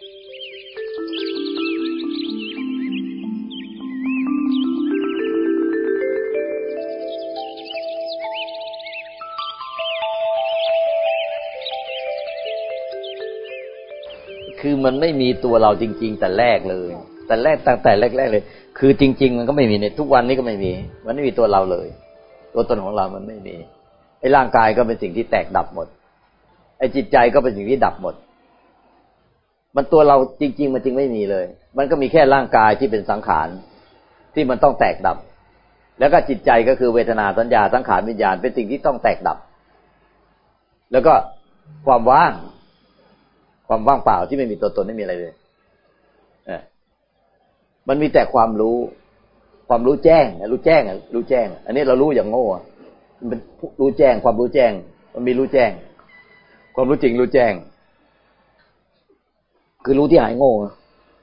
คือมันไม่มีตัวเราจริง ๆ แต่แรกเลย แต่แรกตั้งแต่แรก ๆ เลย คือจริง ๆ มันก็ไม่มีในทุกวันนี้ก็ไม่มี มันไม่มีตัวเราเลย ตัวตนของเรามันไม่มีไอ้ร่างกายก็เป็นสิ่งที่แตกดับหมดไอ้จิตใจก็เป็นสิ่งที่ดับหมด มันตัวเราจริง ๆ มันจริงไม่มีเลย มันก็มีแค่ร่างกายที่เป็นสังขารที่มันต้องแตกดับ แล้วก็จิตใจก็คือเวทนาสัญญาสังขารวิญญาณเป็นสิ่งที่ต้องแตกดับ แล้วก็ความว่าง ความว่างเปล่าที่ไม่มีตัวตนไม่มีอะไรเลยเอมันมีแต่ความรู้ ความรู้แจ้งรู้แจ้งรู้แจ้ง อันนี้เรารู้อย่างโง่มันเป็นรู้แจ้ง ความรู้แจ้ง มันมีรู้แจ้ง ความรู้จริงรู้แจ้ง คือรู้ที่หายโง่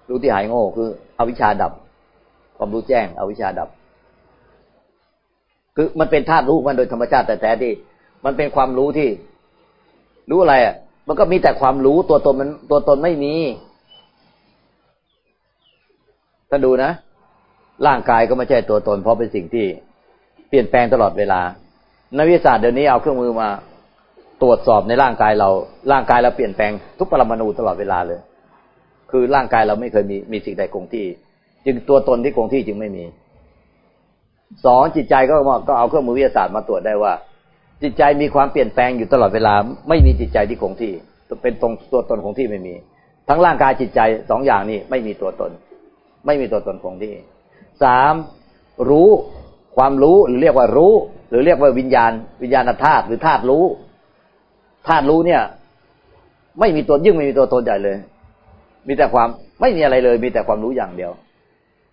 รู้ที่หายโง่ คืออวิชชาดับ ความรู้แจ้ง อวิชชาดับ คือมันเป็นธาตุรู้มันโดยธรรมชาติแต่แท้ที่มันเป็นความรู้ที่ รู้อะไรอะ มันก็มีแต่ความรู้ตัวตนมันตัวตนไม่มีท่านดูนะร่างกายก็ไม่ใช่ตัวตน เพราะเป็นสิ่งที่เปลี่ยนแปลงตลอดเวลา นักวิทยาศาสตร์เดี๋ยวนี้เอาเครื่องมือมาตรวจสอบในร่างกายเรา ร่างกายเราเปลี่ยนแปลงทุกปรมาณูตลอดเวลาเลย คือร่างกายเราไม่เคยมีมีสิ่งใดคงที่ จึงตัวตนที่คงที่จึงไม่มีสองจิตใจก็ก็เอาเครื่องมือวิทยาศาสตร์มาตรวจได้ว่า จิตใจมีความเปลี่ยนแปลงอยู่ตลอดเวลา ไม่มีจิตใจที่คงที่ เป็นตรงตัวตนของที่ไม่มี ทั้งร่างกายจิตใจสองอย่างนี้ไม่มีตัวตน ไม่มีตัวตนคงที่สามรู้ความรู้หรือเรียกว่ารู้ หรือเรียกว่าวิญญาณ วิญญาณธาตุหรือธาตุรู้ธาตุรู้เนี่ย ไม่มีตัวยิ่งไม่มีตัวตนใหญ่เลย มีแต่ความไม่มีอะไรเลย มีแต่ความรู้อย่างเดียว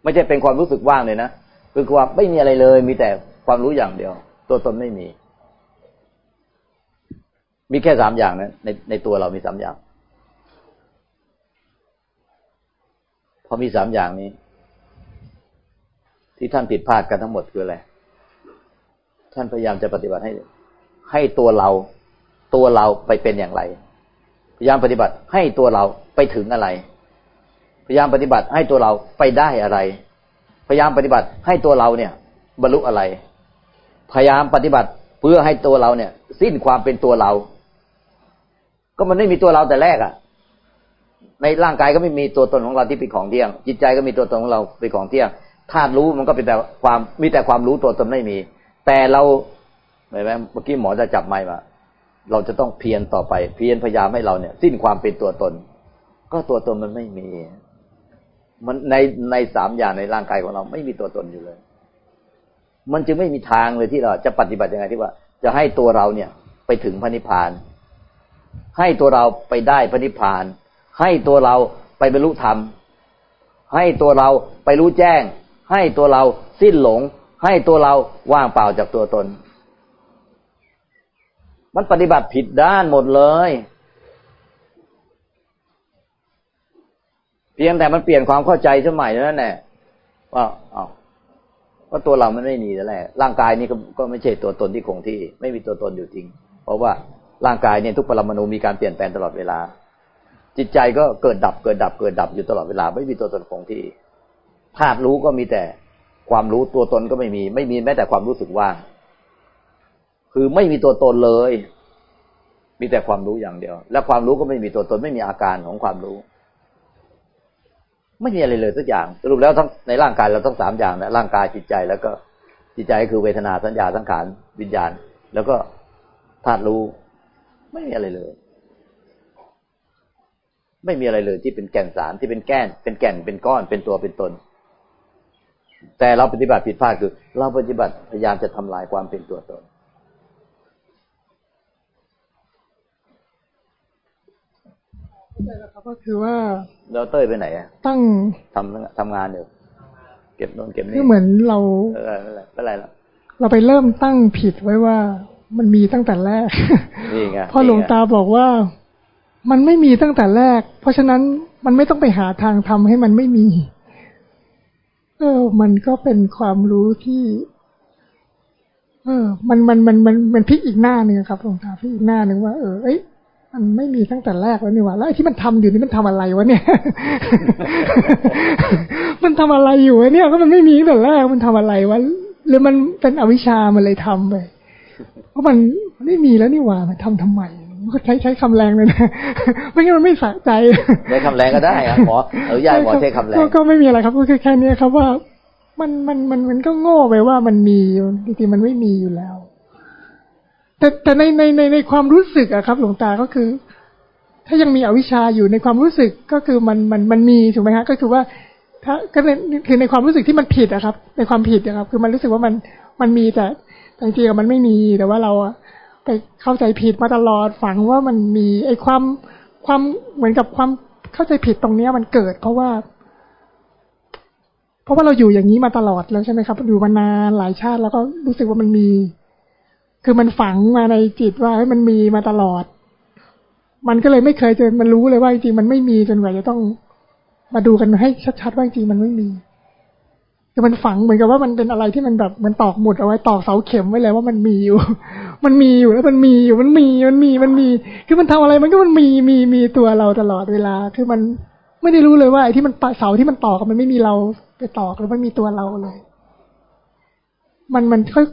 ไม่ใช่เป็นความรู้สึกว่างเลยนะคือความไม่มีอะไรเลย มีแต่ความรู้อย่างเดียว ตัวตนไม่มี มีแค่สามอย่างนะในในตัวเรามีสามอย่างพอมีสามอย่างนี้ ที่ท่านผิดพลาดกันทั้งหมดคืออะไรท่านพยายามจะปฏิบัติให้ ให้ตัวเรา ตัวเราไปเป็นอย่างไร พยายามปฏิบัติให้ตัวเรา ไปถึงอะไร พยายามปฏิบัติให้ตัวเราไปได้อะไร พยายามปฏิบัติให้ตัวเราเนี่ย บรรลุอะไร พยายามปฏิบัติเพื่อให้ตัวเราเนี่ย สิ้นความเป็นตัวเรา ก็มันไม่มีตัวเราแต่แรกอะ่ะ ในร่างกายก็ไม่มีตัวตนของเราที่เป็นของเที่ยง จิตใจก็มีตัวตนของเราเป็นของเที่ยงธาตุรู้มันก็เป็นแต่ความมีแต่ความรู้ตัวตนไม่มี แต่เราเห็นไหมเมื่อกี้หมอจะจับไม้มาเราจะต้องเพียรต่อไป เพียรพยายามให้เราเนี่ย สิ้นความเป็นตัวตน ก็ตัวตนมันไม่มี มันในในสามอย่างในร่างกายของเรา ไม่มีตัวตนอยู่เลย มันจึงไม่มีทางเลยที่เราจะปฏิบัติยังไงที่ว่า จะให้ตัวเราเนี่ย ไปถึงพระนิพพาน ให้ตัวเราไปได้พระนิพพาน ให้ตัวเราไปบรรลุธรรม ให้ตัวเราไปรู้แจ้ง ให้ตัวเราสิ้นหลง ให้ตัวเราว่างเปล่าจากตัวตน มันปฏิบัติผิดด้านหมดเลย เพียงแต่มันเปลี่ยนความเข้าใจสมัยนั่นแหละว่าเอาว่าตัวเรามันไม่มีแล้วแหละร่างกายนี้ก็ก็ไม่ใช่ตัวตนที่คงที่ ไม่มีตัวตนอยู่จริง เพราะว่าร่างกายเนี่ยทุกปรมาณูมีการเปลี่ยนแปลงตลอดเวลา จิตใจก็เกิดดับเกิดดับเกิดดับอยู่ตลอดเวลา ไม่มีตัวตนคงที่ธาตุรู้ก็มีแต่ความรู้ตัวตนก็ไม่มี ไม่มีแม้แต่ความรู้สึกว่างคือไม่มีตัวตนเลย มีแต่ความรู้อย่างเดียว และความรู้ก็ไม่มีตัวตนไม่มีอาการของความรู้ ไม่มีอะไรเลยสักอย่าง สรุปแล้วทั้งในร่างกายเราต้องสามอย่างนะร่างกายจิตใจแล้วก็จิตใจคือเวทนาสัญญาสังขารวิญญาณ แล้วก็ธาตุรู้ ไม่มีอะไรเลย ไม่มีอะไรเลยที่เป็นแก่นสารที่เป็นแก้น เป็นแก่นเป็นก้อนเป็นตัวเป็นตน แต่เราปฏิบัติผิดพลาดคือ เราปฏิบัติพยายามจะทำลายความเป็นตัวตน ก็คือว่าเราเต้ยไปไหนอะตั้งทำทำงานอยู่เก็บโน่นเก็บนี่คือเหมือนเราเออไม่ไรแล้วเราไปเริ่มตั้งผิดไว้ว่ามันมีตั้งแต่แรกนี่ไงพอหลวงตาบอกว่ามันไม่มีตั้งแต่แรก เพราะฉะนั้นมันไม่ต้องไปหาทางทำให้มันไม่มีเออ มันก็เป็นความรู้ที่ เออ มันมันมันมันมันพลิกอีกหน้าหนึ่งครับหลวงตาพลิกอีกหน้าหนึ่งว่าเออเอ้ย มันไม่มีตั้งแต่แรกแล้วนี่ว่าแล้วไอ้ที่มันทำอยู่นี่มันทำอะไรวะเนี่ย มันทำอะไรอยู่วะเนี่ยก็มันไม่มีตั้งแต่แรกมันทำอะไรวะหรือมันเป็นอวิชามันเลยทำไปเพราะมันไม่มีแล้วนี่ว่ามันทำทำไมก็ใช้ใช้คำแรงเลยนะไม่งั้นมันไม่สะใจใช้คำแรงก็ได้อะหมออนุญาตหมอใช้คำแรงก็ไม่มีอะไรครับก็แค่นี้ครับว่า มันมันมันมันก็โง่ไปว่ามันมีจริงๆมันไม่มีอยู่แล้ว แต่แต่ในในในในความรู้สึกอะครับ หลวงตาก็คือ ถ้ายังมีอวิชชาอยู่ในความรู้สึกก็คือมันมันมันมีถูกไหมฮะก็คือว่า ถ้าก็คือในความรู้สึกที่มันผิดอะครับ ในความผิดนะครับ คือมันรู้สึกว่ามันมันมีแต่จริงๆมันไม่มีแต่ว่าเราอะไปเข้าใจผิดมาตลอดฝังว่ามันมีไอ้ความความเหมือนกับความเข้าใจผิดตรงเนี้ยมันเกิด เพราะว่า เพราะว่าเราอยู่อย่างนี้มาตลอดแล้วใช่ไหมครับอยู่มานานหลายชาติแล้วก็รู้สึกว่ามันมี คือมันฝังมาในจิตว่าให้มันมีมาตลอด มันก็เลยไม่เคยจะมันรู้เลยว่าจริงมันไม่มีจนกว่าจะต้องมาดูกันให้ชัดๆว่าจริงมันไม่มีคือมันฝังเหมือนกับว่ามันเป็นอะไรที่มันแบบมันตอกหมุดเอาไว้ตอกเสาเข็มไว้เลยว่ามันมีอยู่ มันมีอยู่แล้วมันมีอยู่มันมีมันมีมันมี คือมันทำอะไรมันก็มันมีมีมีตัวเราตลอดเวลา คือมันไม่ได้รู้เลยว่าไอ้ที่มันเสาที่มันตอกมันไม่มีเราไปตอกแล้วไม่มีตัวเราเลย มันมันค่อย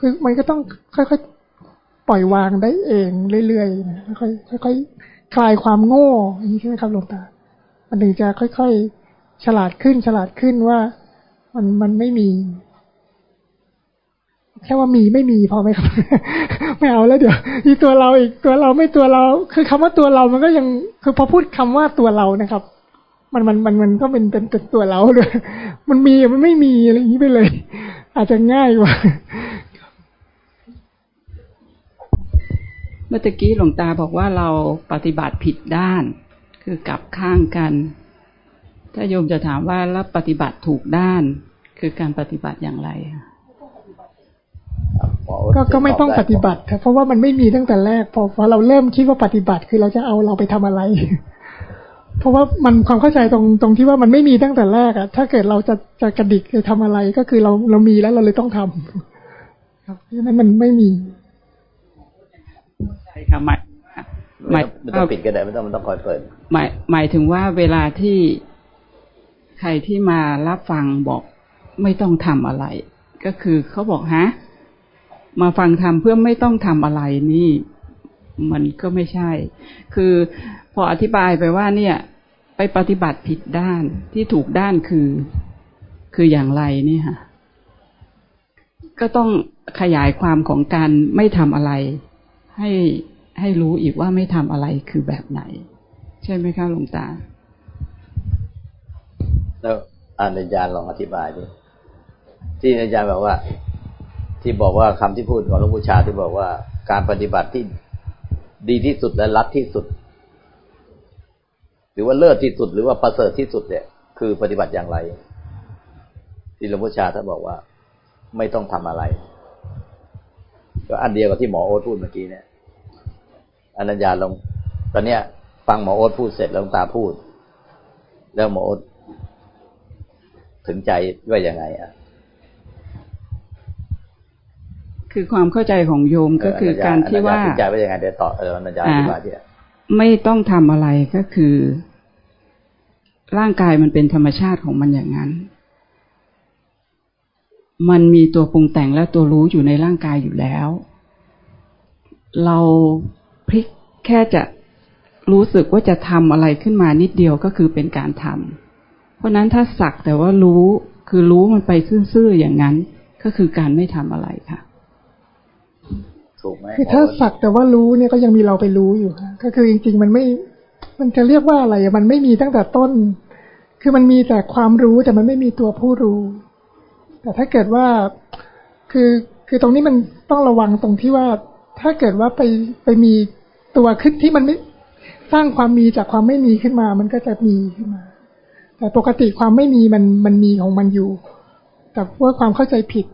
คือมันก็ต้องค่อยๆปล่อยวางได้เองเรื่อยๆค่อยๆค่อยๆคลายความโง่อย่างนี้ใช่ไหมครับหลวงตา มันถึงจะค่อยๆฉลาดขึ้นฉลาดขึ้นว่า มันมันไม่มีแค่ว่ามีไม่มีพอไหมครับไม่เอาแล้วเดี๋ยวอีตัวเราอีกตัวเราไม่ตัวเรา คือคำว่าตัวเรามันก็ยังคือพอพูดคำว่าตัวเรานะครับ มันมันมันมันก็เป็นเป็นตัวเราเลยมันมีมันไม่มีอะไรอย่างนี้ไปเลย อาจจะง่ายกว่า เมื่อกี้หลวงตาบอกว่าเราปฏิบัติผิดด้าน คือกลับข้างกัน ถ้าโยมจะถามว่าแล้วปฏิบัติถูกด้าน คือการปฏิบัติอย่างไรก็ก็ไม่ต้องปฏิบัติเพราะว่ามันไม่มีตั้งแต่แรกพอพอเราเริ่มคิดว่าปฏิบัติคือเราจะเอาเราไปทำอะไร เพราะว่ามันความเข้าใจตรงตรงที่ว่ามันไม่มีตั้งแต่แรกอะถ้าเกิดเราจะจะกระดิกจะทำอะไรก็คือเราเรามีแล้วเราเลยต้องทำครับเพราะฉะนั้นมันไม่มี ช่ครับหมายหมายไม่ต้องปิดก็ได้ไม่ต้องมันต้องคอยเปิด หมายหมายถึงว่าเวลาที่ใครที่มารับฟังบอกไม่ต้องทำอะไร ก็คือเขาบอกฮะมาฟังทำเพื่อไม่ต้องทำอะไรนี่ มันก็ไม่ใช่ คือพออธิบายไปว่าเนี่ย ไปปฏิบัติผิดด้านที่ถูกด้านคือ คืออย่างไรนี่ค่ะก็ต้องขยายความของการไม่ทำอะไร ให้ให้รู้อีกว่าไม่ทำอะไรคือแบบไหน ใช่ไหมคะหลวงตา แล้วอาจารย์ลองอธิบายดิที่อาจารย์บอกว่า ที่บอกว่าคำที่พูดของหลวงปู่ชาที่บอกว่าการปฏิบัติที่ดีที่สุดและรัดที่สุด หรือว่าเลิศที่สุด หรือว่าประเสริฐที่สุดเนี่ย คือปฏิบัติอย่างไร ที่หลวงพ่อชาท่านบอกว่า ไม่ต้องทำอะไร ก็อันเดียวกับที่หมอโอ๊ตพูดเมื่อกี้เนี่ย อนัญญาลง ตอนเนี้ย ฟังหมอโอ๊ตพูดเสร็จแล้วตาพูด แล้วหมอโอ๊ตถึงใจว่ายังไงอะคือความเข้าใจของโยมก็คือการที่ว่าถึงใจว่ายังไงเดี๋ยวต่อเอออนัญญาอธิบายที่ไม่ต้องทำอะไรก็คือ ร่างกายมันเป็นธรรมชาติของมันอย่างนั้น มันมีตัวปรุงแต่งและตัวรู้อยู่ในร่างกายอยู่แล้ว เรา พลิกแค่จะรู้สึกว่าจะทำอะไรขึ้นมานิดเดียวก็คือเป็นการทำเพราะนั้นถ้าสักแต่ว่ารู้คือรู้มันไปซื่อๆอย่างนั้น ก็คือการไม่ทำอะไรค่ะถูกไหมคือถ้าสักแต่ว่ารู้เนี่ยก็ยังมีเราไปรู้อยู่ค่ะก็คือจริง ๆ มันไม่ มันจะเรียกว่าอะไรมันไม่มีตั้งแต่ต้น คือมันมีแต่ความรู้แต่มันไม่มีตัวผู้รู้ แต่ถ้าเกิดว่า คือคือตรงนี้มันต้องระวังตรงที่ว่า ถ้าเกิดว่าไปไปมี ตัวขึ้นที่มันไม่สร้างความมีจากความไม่มีขึ้นมา มันก็จะมีขึ้นมา แต่ปกติความไม่มีมันมันมีของมันอยู่ แต่ว่าความเข้าใจผิด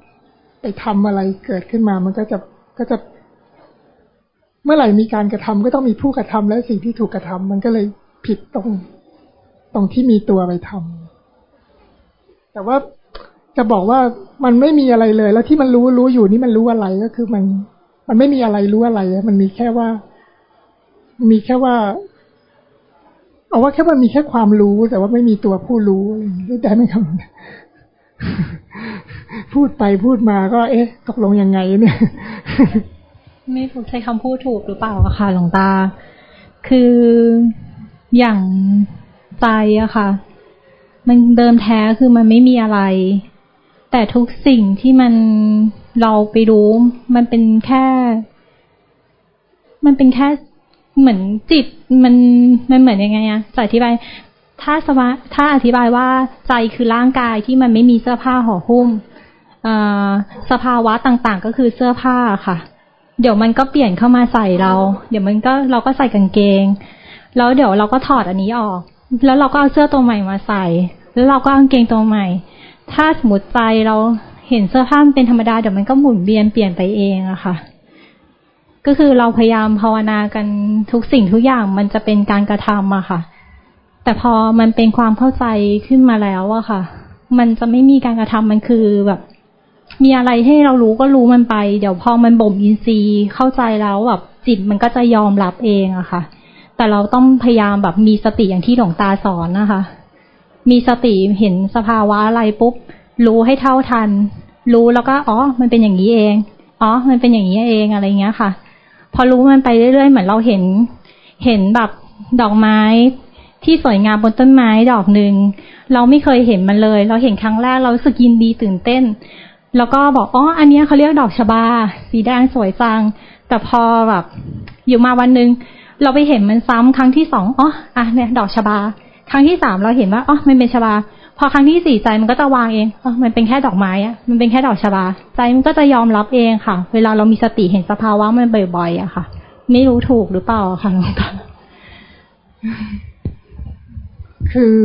ไปทำอะไรเกิดขึ้นมา มันก็จะก็จะ เมื่อไหร่มีการกระทำก็ต้องมีผู้กระทำและสิ่งที่ถูกกระทำมันก็เลยผิดตรง ตรงที่มีตัวไปทำแต่ว่าจะบอกว่ามันไม่มีอะไรเลย แล้วที่มันรู้รู้อยู่นี่มันรู้อะไรก็คือมัน มันไม่มีอะไรรู้อะไร มันมีแค่ว่า มีแค่ว่า เอาว่าแค่ว่ามีแค่ความรู้แต่ว่าไม่มีตัวผู้รู้อะไรอย่างนี้ได้ไหมครับพูดไปพูดมาก็ เอ๊ะ ตกลงยังไงเนี่ย ไม่ถูกใช้คำพูดถูกหรือเปล่าค่ะหลวงตา คืออย่างใจอะค่ะ มันเดิมแท้คือมันไม่มีอะไร แต่ทุกสิ่งที่มันเราไปรู้ มันเป็นแค่ มันเป็นแค่ เหมือนจิตมันมันเหมือนยังไงอะจะอธิบายถ้าสวะถ้าอธิบายว่าใจคือร่างกายที่มันไม่มีเสื้อผ้าห่อหุ้มสภาวะต่างๆ ก็คือเสื้อผ้าค่ะ เดี๋ยวมันก็เปลี่ยนเข้ามาใส่เรา เดี๋ยวมันก็เราก็ใส่กางเกง แล้วเดี๋ยวเราก็ถอดอันนี้ออก แล้วเราก็เอาเสื้อตัวใหม่มาใส่ แล้วเราก็กางเกงตัวใหม่ ถ้าสมมติใจเราเห็นเสื้อผ้าเป็นธรรมดาเดี๋ยวมันก็หมุนเวียนเปลี่ยนไปเองอะค่ะ ก็คือเราพยายามภาวนากันทุกสิ่งทุกอย่างมันจะเป็นการกระทำอะค่ะ แต่พอมันเป็นความเข้าใจขึ้นมาแล้วอะค่ะ มันจะไม่มีการกระทำมันคือแบบ มีอะไรให้เรารู้ก็รู้มันไป เดี๋ยวพอมันบ่มอินทรีย์เข้าใจแล้วแบบจิตมันก็จะยอมรับเองอะค่ะ แต่เราต้องพยายามแบบมีสติอย่างที่หลวงตาสอนนะคะ มีสติเห็นสภาวะอะไรปุ๊บ รู้ให้เท่าทัน รู้แล้วก็อ๋อ มันเป็นอย่างนี้เอง อ๋อ มันเป็นอย่างนี้เองอะไรเงี้ยค่ะ พอรู้มันไปเรื่อยๆ เหมือนเราเห็น เห็นแบบดอกไม้ที่สวยงามบนต้นไม้ดอกหนึ่งเราไม่เคยเห็นมันเลย เราเห็นครั้งแรกเราสึกยินดีตื่นเต้น แล้วก็บอกอ๋ออันนี้เขาเรียกดอกชบา สีแดงสวยจังแต่พอแบบอยู่มาวันหนึ่งเราไปเห็นมันซ้ำครั้งที่สองอ๋ออะเนี่ยดอกชบา ครั้งที่สามเราเห็นว่าอ๋อมันเป็นชบา พอครั้งที่สี่ใจมันก็จะวางเองอ๋อมันเป็นแค่ดอกไม้อะมันเป็นแค่ดอกชบา ใจมันก็จะยอมรับเองค่ะ เวลาเรามีสติเห็นสภาวะมันบ่อยๆอะค่ะ ไม่รู้ถูกหรือเปล่าค่ะหลวงตาคือ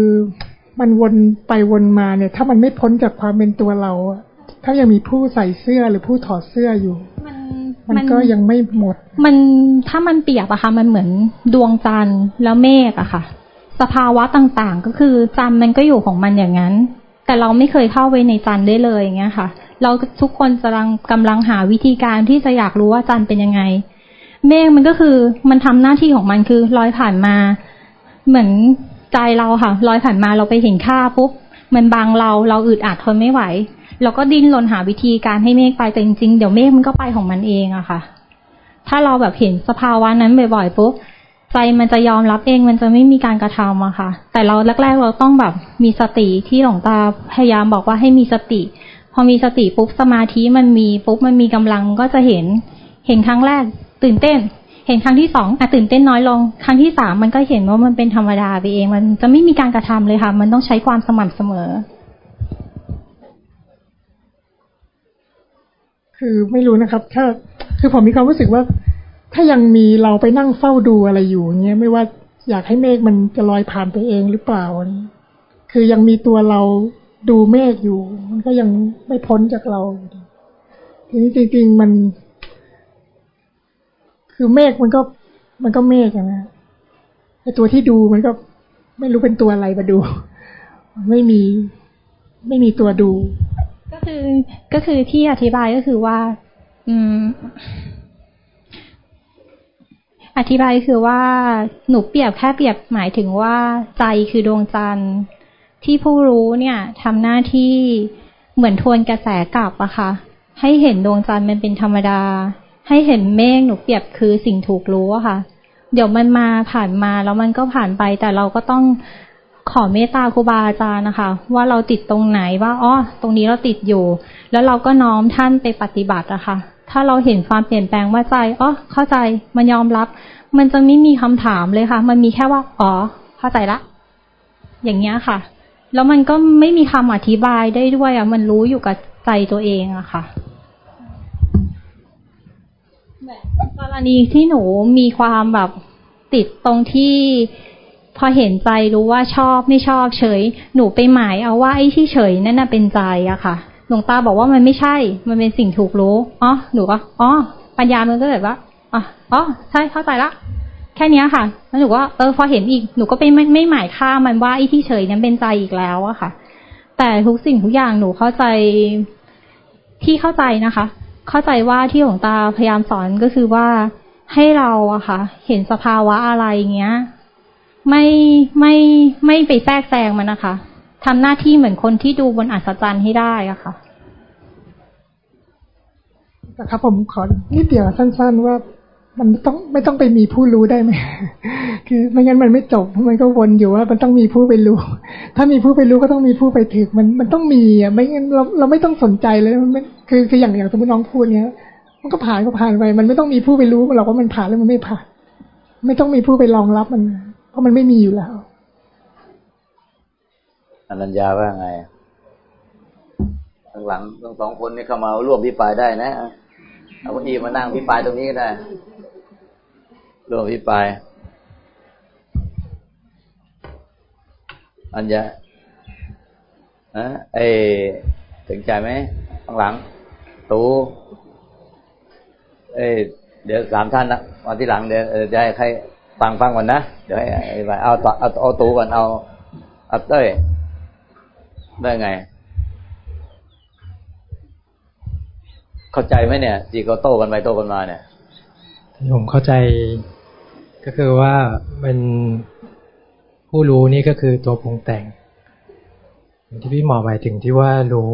มันวนไปวนมาเนี่ย ถ้ามันไม่พ้นจากความเป็นตัวเราถ้ายังมีผู้ใส่เสื้อหรือผู้ถอดเสื้ออยู่ มันมันก็ยังไม่หมด มันถ้ามันเปียบอะค่ะ มันเหมือนดวงจันทร์แล้วเมฆอะค่ะ สภาวะต่างๆ ก็คือจันมันก็อยู่ของมันอย่างนั้น แต่เราไม่เคยเข้าไปในจันได้เลยอย่างเงี้ยค่ะ เราทุกคนกำลังกำลังหาวิธีการที่จะอยากรู้ว่าจันเป็นยังไง เมฆมันก็คือมันทำหน้าที่ของมันคือลอยผ่านมา เหมือนใจเราค่ะลอยผ่านมาเราไปเห็นค่าปุ๊บมันบางเราเราอึดอัดทนไม่ไหวเราก็ดิ้นรนหาวิธีการให้เมฆไปแต่จริงๆเดี๋ยวเมฆมันก็ไปของมันเองอะค่ะ ถ้าเราแบบเห็นสภาวะนั้นบ่อยๆปุ๊บ ใจมันจะยอมรับเองมันจะไม่มีการกระทำอะค่ะ แต่เราแรก ๆ เราต้องแบบมีสติที่หลวงตาพยายามบอกว่าให้มีสติ พอมีสติปุ๊บสมาธิมันมีปุ๊บมันมีกำลังก็จะเห็น เห็นครั้งแรก ตื่นเต้น เห็นครั้งที่สองอะตื่นเต้นน้อยลง ครั้งที่สามมันก็เห็นว่ามันเป็นธรรมดาไปเอง มันจะไม่มีการกระทำเลยค่ะ มันต้องใช้ความสม่ำเสมอ คือไม่รู้นะครับ ถ้าคือผมมีความรู้สึกว่า ถ้ายังมีเราไปนั่งเฝ้าดูอะไรอยู่เงี้ยไม่ว่าอยากให้เมฆมันจะลอยผ่านไปเองหรือเปล่าคือยังมีตัวเราดูเมฆอยู่ มันก็ยังไม่พ้นจากเราทีนี้จริงๆมัน คือเมฆมันก็ มันก็เมฆนะไอตัวที่ดูมันก็ไม่รู้เป็นตัวอะไรมาดู ไม่มีไม่มีตัวดู ก็คือก็คือที่อธิบายก็คือว่า อืม อธิบายคือว่าหนูเปรียบแค่เปรียบหมายถึงว่าใจคือดวงจันทร์ที่ผู้รู้เนี่ยทำหน้าที่เหมือนทวนกระแสกลับอะค่ะ ให้เห็นดวงจันทร์มันเป็นธรรมดา ให้เห็นเมฆหนูเปรียบคือสิ่งถูกรู้อะค่ะ เดี๋ยวมันมาผ่านมาแล้วมันก็ผ่านไป แต่เราก็ต้องขอเมตตาครูบาอาจารย์นะคะ ว่าเราติดตรงไหนว่าอ๋อตรงนี้เราติดอยู่ แล้วเราก็น้อมท่านไปปฏิบัติอะค่ะ ถ้าเราเห็นความเปลี่ยนแปลงว่าใจอ๋อเข้าใจมันยอมรับ มันจะไม่มีคำถามเลยค่ะ มันมีแค่ว่าอ๋อเข้าใจละ อย่างเงี้ยค่ะ แล้วมันก็ไม่มีคำอธิบายได้ด้วยอะมันรู้อยู่กับใจตัวเองอะค่ะกรณีที่หนูมีความแบบติดตรงที่พอเห็นใจรู้ว่าชอบไม่ชอบเฉย หนูไปหมายเอาว่าไอ้ที่เฉยนั่นน่ะเป็นใจอะค่ะ หลวงตาบอกว่ามันไม่ใช่ มันเป็นสิ่งถูกรู้ อ๋อ หนูก็ อ๋อ ปัญญามันก็แบบว่า อ๋ออ๋อใช่ เข้าใจละ แค่นี้ค่ะ แล้วหนูว่าเออ พอเห็นอีก หนูก็ไปไม่ไม่หมายค่ามันว่าไอ้ที่เฉยนั้นเป็นใจอีกแล้วอะค่ะ แต่ทุกสิ่งทุกอย่างหนูเข้าใจ ที่เข้าใจนะคะ เข้าใจว่าที่หลวงตาพยายามสอนก็คือว่าให้เราอะค่ะ เห็นสภาวะอะไรเงี้ย ไม่ไม่ไม่ไปแทรกแซงมันนะคะ ทำหน้าที่เหมือนคนที่ดูบนอัศจรรย์ให้ได้อะค่ะนะครับผมขอนิดเดียวสั้น ๆ ว่ามันต้องไม่ต้องไปมีผู้รู้ได้ไหมคือไม่งั้นมันไม่จบมันก็วนอยู่ว่า มันต้องมีผู้ไปรู้ ถ้ามีผู้ไปรู้ก็ต้องมีผู้ไปถึงมันมันต้องมีอะไม่งั้นเราเราไม่ต้องสนใจเลยมันคือคืออย่างอย่างสมมติน้องพูดเนี้ย มันก็ผ่านก็ผ่านไป มันไม่ต้องมีผู้ไปรู้เราว่ามันผ่านแล้วมันไม่ผ่าน ไม่ต้องมีผู้ไปรองรับมัน เพราะมันไม่มีอยู่แล้ว อนัญญาว่าไงข้างหลังทั้งสองคนนี่เข้ามาร่วมพิปายได้นะเอาคนอีมานั่งพิปายตรงนี้ก็ได้ร่วมพิปายอัญญาอะเอถึงใจไหมข้างหลัง ตูเอ้เดี๋ยวสามท่านนะวันที่หลังเดี๋ยวจะให้ใครฟังฟังก่อนนะเดี๋ยวให้เอาเอาเอาตูก่อนเอาเอาเต้ย ได้ไง เข้าใจไหมเนี่ยจีเขาโต้กันไปโต้กันมาเนี่ยผมเข้าใจก็คือว่ามันผู้รู้นี่ก็คือตัวปรุงแต่ง ที่พี่หมอหมายถึงที่ว่ารู้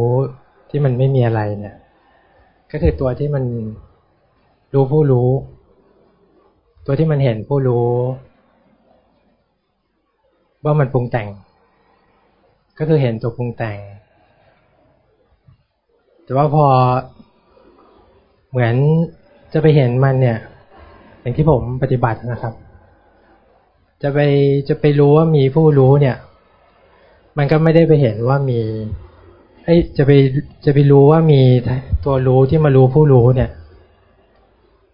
ที่มันไม่มีอะไรเนี่ย ก็คือตัวที่มันรู้ผู้รู้ ตัวที่มันเห็นผู้รู้ ว่ามันปรุงแต่ง ก็คือเห็นตัวปรุงแต่ง แต่ว่าพอเหมือนจะไปเห็นมันเนี่ย อย่างที่ผมปฏิบัตินะครับ จะไปจะไปรู้ว่ามีผู้รู้เนี่ย มันก็ไม่ได้ไปเห็นว่ามีไอ้จะไปจะไปรู้ว่ามีตัวรู้ที่มารู้ผู้รู้เนี่ย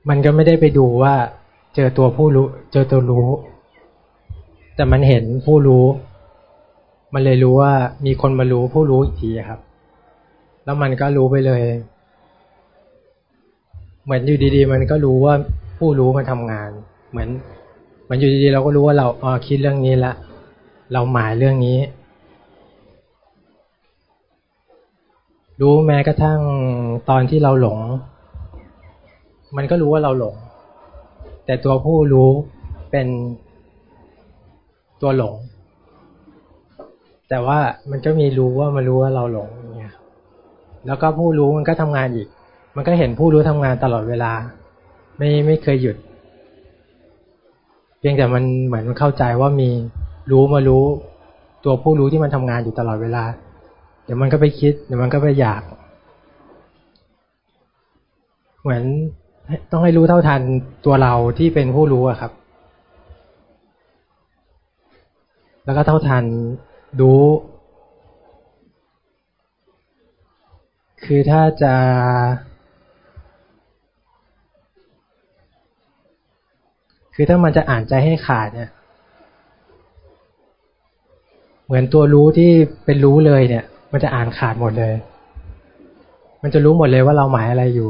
มันก็ไม่ได้ไปดูว่า เจอตัวผู้รู้ เจอตัวรู้ แต่มันเห็นผู้รู้ มันเลยรู้ว่ามีคนมารู้ผู้รู้อีกทีครับ แล้วมันก็รู้ไปเลย เหมือนอยู่ดีๆ มันก็รู้ว่าผู้รู้มันทำงาน เหมือนเหมันอยู่ดีๆ เราก็รู้ว่าเราอ๋อคิดเรื่องนี้ละเราหมายเรื่องนี้ รู้แม้กระทั่งตอนที่เราหลง มันก็รู้ว่าเราหลง แต่ตัวผู้รู้เป็นตัวหลง แต่ว่ามันก็มีรู้ว่ามันรู้ว่าเราหลงเงี้ยแล้วก็ผู้รู้มันก็ทำงานอีก มันก็เห็นผู้รู้ทำงานตลอดเวลา ไม่ไม่เคยหยุด เพียงแต่มันเหมือนมันเข้าใจว่ามีรู้มารู้ ตัวผู้รู้ที่มันทำงานอยู่ตลอดเวลา เดี๋ยวมันก็ไปคิด เดี๋ยวมันก็ไปอยาก เหมือนต้องให้รู้เท่าทันตัวเราที่เป็นผู้รู้อะครับ แล้วก็เท่าทัน รู้ คือถ้าจะคือถ้ามันจะอ่านใจให้ขาดเนี่ย เหมือนตัวรู้ที่เป็นรู้เลยเนี่ย มันจะอ่านขาดหมดเลย มันจะรู้หมดเลยว่าเราหมายอะไรอยู่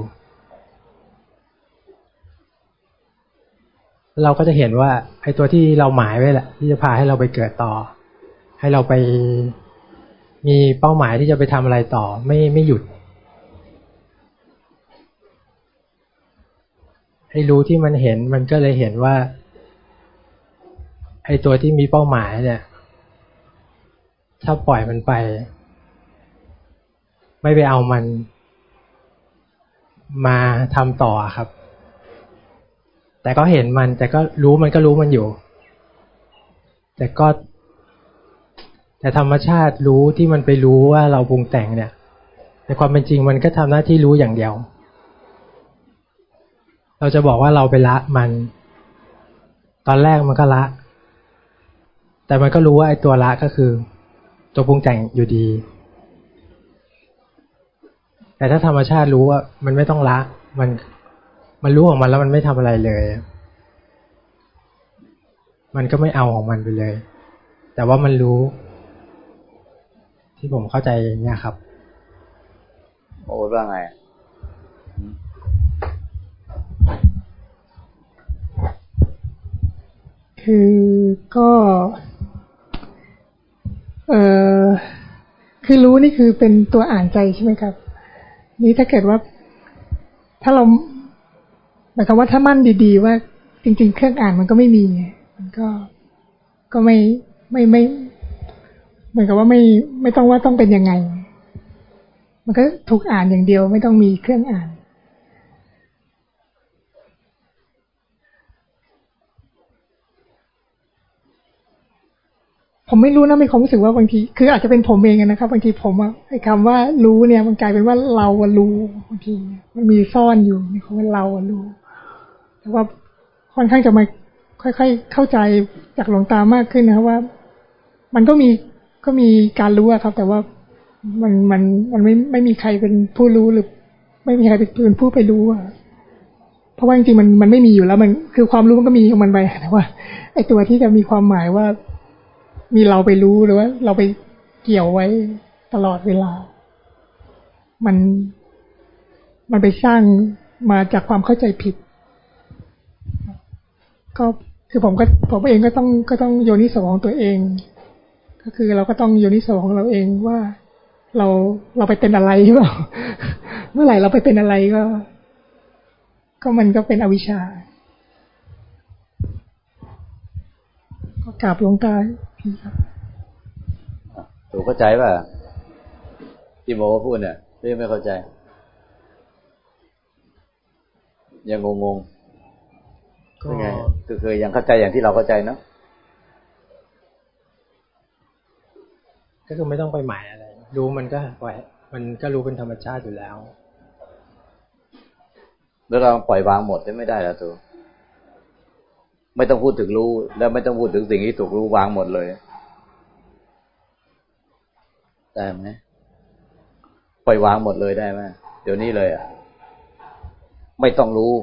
เราก็จะเห็นว่าไอ้ตัวที่เราหมายไว้แหละ ที่จะพาให้เราไปเกิดต่อ ให้เราไปมีเป้าหมายที่จะไปทำอะไรต่อ ไม่ไม่หยุด ให้รู้ที่มันเห็นมันก็เลยเห็นว่าไอ้ตัวที่มีเป้าหมายเนี่ย ถ้าปล่อยมันไป ไม่ไปเอามัน มาทำต่อครับ แต่ก็เห็นมัน แต่ก็รู้มันก็รู้มันอยู่ แต่ก็ แต่ธรรมชาติรู้ที่มันไปรู้ว่าเราปรุงแต่งเนี่ยในความเป็นจริงมันก็ทำหน้าที่รู้อย่างเดียว เราจะบอกว่าเราไปละมัน ตอนแรกมันก็ละ แต่มันก็รู้ว่าไอ้ตัวละก็คือ ตัวปรุงแต่งอยู่ดี แต่ถ้าธรรมชาติรู้ว่ามันไม่ต้องละ มันมันรู้ของมันแล้วมันไม่ทำอะไรเลย มันก็ไม่เอาของมันไปเลย แต่ว่ามันรู้ ที่ผมเข้าใจเนี่ยครับ โอ้ว่าไงคือก็เออคือรู้นี่คือเป็นตัวอ่านใจใช่ไหมครับ นี่ถ้าเกิดว่า ถ้าเราหมายความว่าถ้ามั่นดีๆ ว่าจริง ๆ เครื่องอ่านมันก็ไม่มีมันก็ก็ไม่ไม่ไม่ เหมือนกับว่าไม่ไม่ต้องว่าต้องเป็นยังไง มันก็ถูกอ่านอย่างเดียวไม่ต้องมีเครื่องอ่าน ผมไม่รู้นะมีความรู้สึกว่าบางที คืออาจจะเป็นผมเองนะครับบางทีผมอะไอ้คำว่ารู้เนี่ยมันกลายเป็นว่าเราอะรู้บางที มันมีซ่อนอยู่ในคำว่าเราอะรู้ แต่ว่าค่อนข้างจะมาค่อย ๆ เข้าใจจากหลวงตามากขึ้นนะว่า มันก็มี ก็มีการรู้อะครับ แต่ว่ามันมันมันไม่ไม่มีใครเป็นผู้รู้หรือ ไม่มีใครเป็นผู้ไปรู้อะเพราะว่าจริงๆมันมันไม่มีอยู่แล้ว มันคือความรู้มันก็มีของมันไปแต่ว่าไอตัวที่จะมีความหมายว่ามีเราไปรู้หรือว่า เราไปเกี่ยวไว้ตลอดเวลา มันมันไปสร้างมาจากความเข้าใจผิด ก็คือผมก็ผมเองก็ต้องก็ต้องโยนิสของตัวเอง ก็คือเราก็ต้องโยนิสของเราเองว่าเราเราไปเป็นอะไรหรือเปล่าเมื่อไหร่เราไปเป็นอะไรก็ ก็มันก็เป็นอวิชชา ก็กราบหลวงตาถูกเข้าใจป่ะที่โมพูดเนี่ยเรื่องไม่เข้าใจ ยังงงงก็ไงคือคือยังเข้าใจอย่างที่เราเข้าใจเนาะ ก็คือไม่ต้องไปหมายอะไร รู้มันก็ปล่อยมันก็รู้เป็นธรรมชาติอยู่แล้ว แล้วเราปล่อยวางหมดได้ไม่ได้แล้วตัวไม่ต้องพูดถึงรู้ แล้วไม่ต้องพูดถึงสิ่งที่ถูกรู้วางหมดเลยได้ไหมปล่อยวางหมดเลยได้ไหมเดี๋ยวนี้เลยอะ ไม่ต้องรู้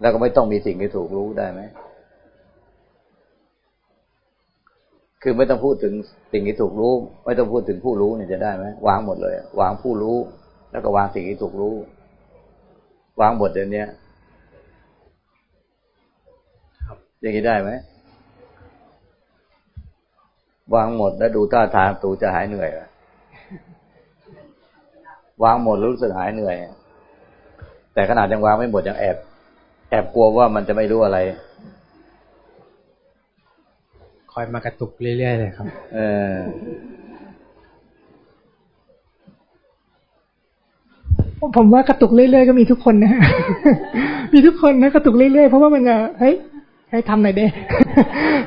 แล้วก็ไม่ต้องมีสิ่งที่ถูกรู้ได้ไหม คือไม่ต้องพูดถึงสิ่งที่ถูกรู้ ไม่ต้องพูดถึงผู้รู้เนี่ยจะได้ไหมวางหมดเลย วางผู้รู้ แล้วก็วางสิ่งที่ถูกรู้ วางหมดเดี๋ยวนี้อย่างนี้ได้ไหมวางหมดแล้วดูท่าทางตูจะหายเหนื่อยวางหมดรู้สึกหายเหนื่อย แต่ขนาดยังวางไม่หมดยังแอบ แอบกลัวว่ามันจะไม่รู้อะไร คอยมากระตุกเรื่อยๆเลยครับ เออผมว่ากระตุกเรื่อยๆก็มีทุกคนนะมีทุกคนนะกระตุกเรื่อยๆเพราะว่ามันจะเฮ้ยให้ทำหน่อยเด้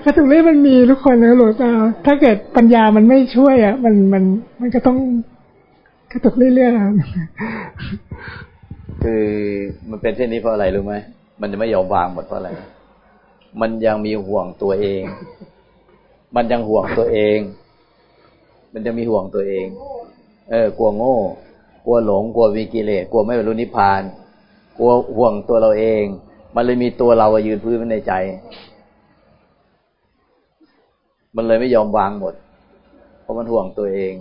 กระตุกเรื่อยมันมีทุกคนนะหลวงตาถ้าเกิดปัญญามันไม่ช่วยอะ มันมันมันก็ต้องกระตุกเรื่อยๆคือมันเป็นเช่นนี้เพราะอะไรรู้ไหมมันจะไม่ยอมวางหมดเพราะอะไร มันยังมีห่วงตัวเอง มันยังห่วงตัวเอง มันจะมีห่วงตัวเอง เออ กลัวโง่ กลัวหลง กลัววิกิเลส กลัวไม่บรรลุนิพพาน กลัวห่วงตัวเราเอง มันเลยมีตัวเรายืนพื้นไว้ในใจ มันเลยไม่ยอมวางหมด เพราะมันห่วงตัวเอง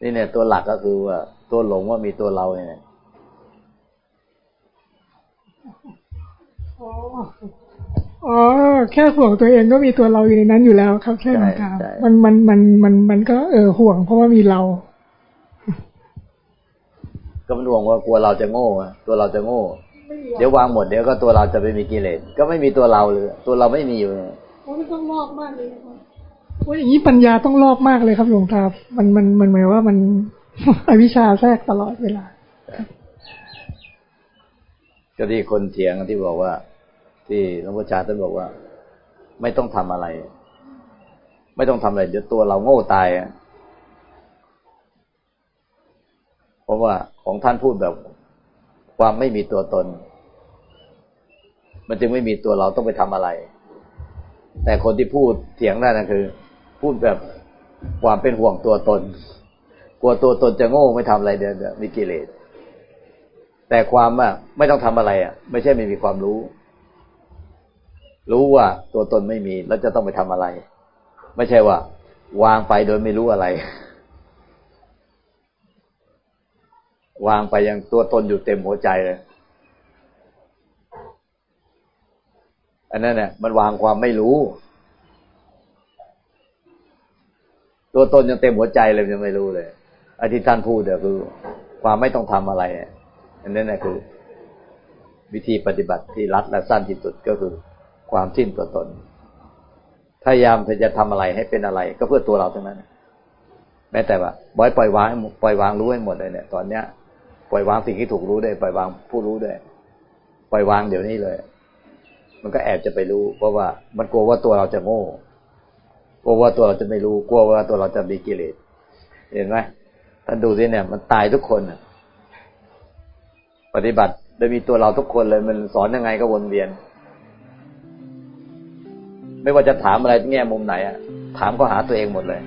นี่เนี่ยตัวหลักก็คือว่าตัวหลงว่ามีตัวเราเนี่ย อ๋อแค่ห่วงตัวเองก็มีตัวเราอยู่ในนั้นอยู่แล้วครับใช่ไหมครับมันมันมันมันมันก็เออห่วงเพราะว่ามีเรา ก็มันห่วงว่ากลัวเราจะโง่ตัวเราจะโง่ เดี๋ยววางหมดเดี๋ยวก็ตัวเราจะไม่มีกิเลสก็ไม่มีตัวเราเลย ตัวเราไม่มีอยู่มันต้องรอบมากเลยครับว่าอย่างนี้ปัญญาต้องรอบมากเลยครับหลวงตามันมันมันหมายว่ามันอวิชชาแทรกตลอดเวลาก็ที่คนเถียงที่บอกว่า ที่หลวงพ่อชาท่านบอกว่า ไม่ต้องทำอะไร ไม่ต้องทำอะไร เดี๋ยวตัวเราโง่ตายเพราะว่าของท่านพูดแบบ ความไม่มีตัวตน มันจึงไม่มีตัวเราต้องไปทำอะไร แต่คนที่พูดเถียงได้นะคือ พูดแบบความเป็นห่วงตัวตน กลัวตัวตนจะโง่ไม่ทำอะไรเดี๋ยวมีกิเลสแต่ความว่าไม่ต้องทำอะไรอะ ไม่ใช่ไม่มีความรู้ รู้ว่าตัวตนไม่มีแล้วจะต้องไปทำอะไร ไม่ใช่ว่า วางไปโดยไม่รู้อะไร วางไปยังตัวตนอยู่เต็มหัวใจเลย อันนั้นเนี่ยมันวางความไม่รู้ ตัวตนยังเต็มหัวใจเลยยังไม่รู้เลยอธิท่านพูดเดี๋ยวคือ ความไม่ต้องทำอะไรอันนั้นนะคือ วิธีปฏิบัติที่รัดและสั้นที่สุดก็คือ ความสิ้นตัวตน พยายามจะทำอะไรให้เป็นอะไร ก็เพื่อตัวเราทั้งนั้นแม้แต่ว่าบอยปล่อยวางปล่อยวางรู้ให้หมดเลยเนี่ยตอนเนี้ยปล่อยวางสิ่งที่ถูกรู้ด้วยปล่อยวางผู้รู้ด้วยปล่อยวางเดี๋ยวนี้เลย มันก็แอบจะไปรู้ เพราะว่ามันกลัวว่าตัวเราจะโง่กลัวว่าตัวเราจะไม่รู้กลัวว่าตัวเราจะมีกิเลสเห็นไหมท่านดูสิเนี่ย มันตายทุกคนปฏิบัติโดยมีตัวเราทุกคนเลย มันสอนยังไงก็วนเวียน ไม่ว่าจะถามอะไรแง่มุมไหนอะถามก็หาตัวเองหมดเลย